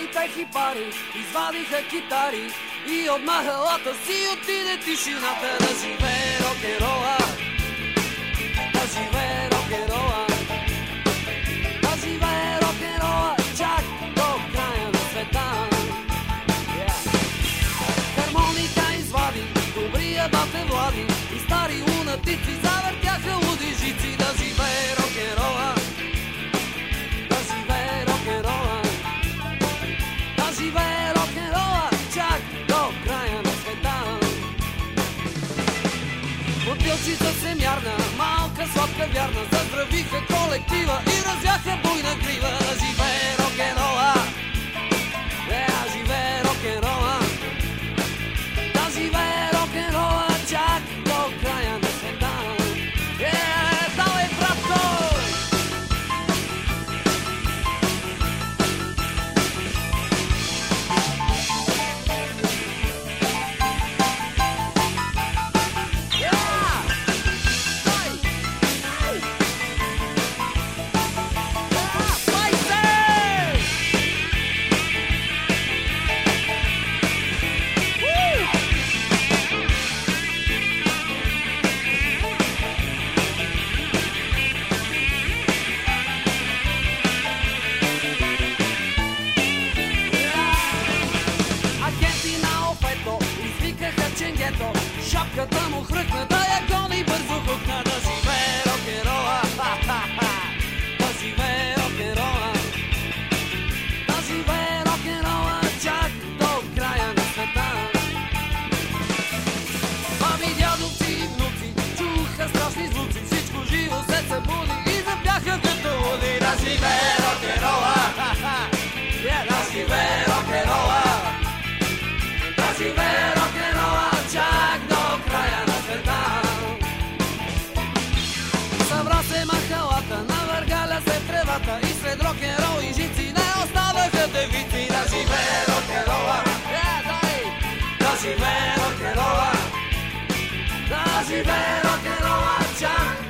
техи пари извадиха китари и от махалата си отиде тишината да живее рокерола. Да живее рокерола. Да живее чак до края на света. Yeah. Хармоника извади, добрия бате влади и стари лунатици завъртяха Бутилчица се мярна, малка сладка вярна, заздравиха колектива и развяха буйна грива. Kad tamo hrkne da je goni Махалата, навъргаля се тревата и след рок-н-рол и жици не оставаха девици. Да живее рок-н-рола, е! Да живее рок-н-рола, да живее рок-н-рола чак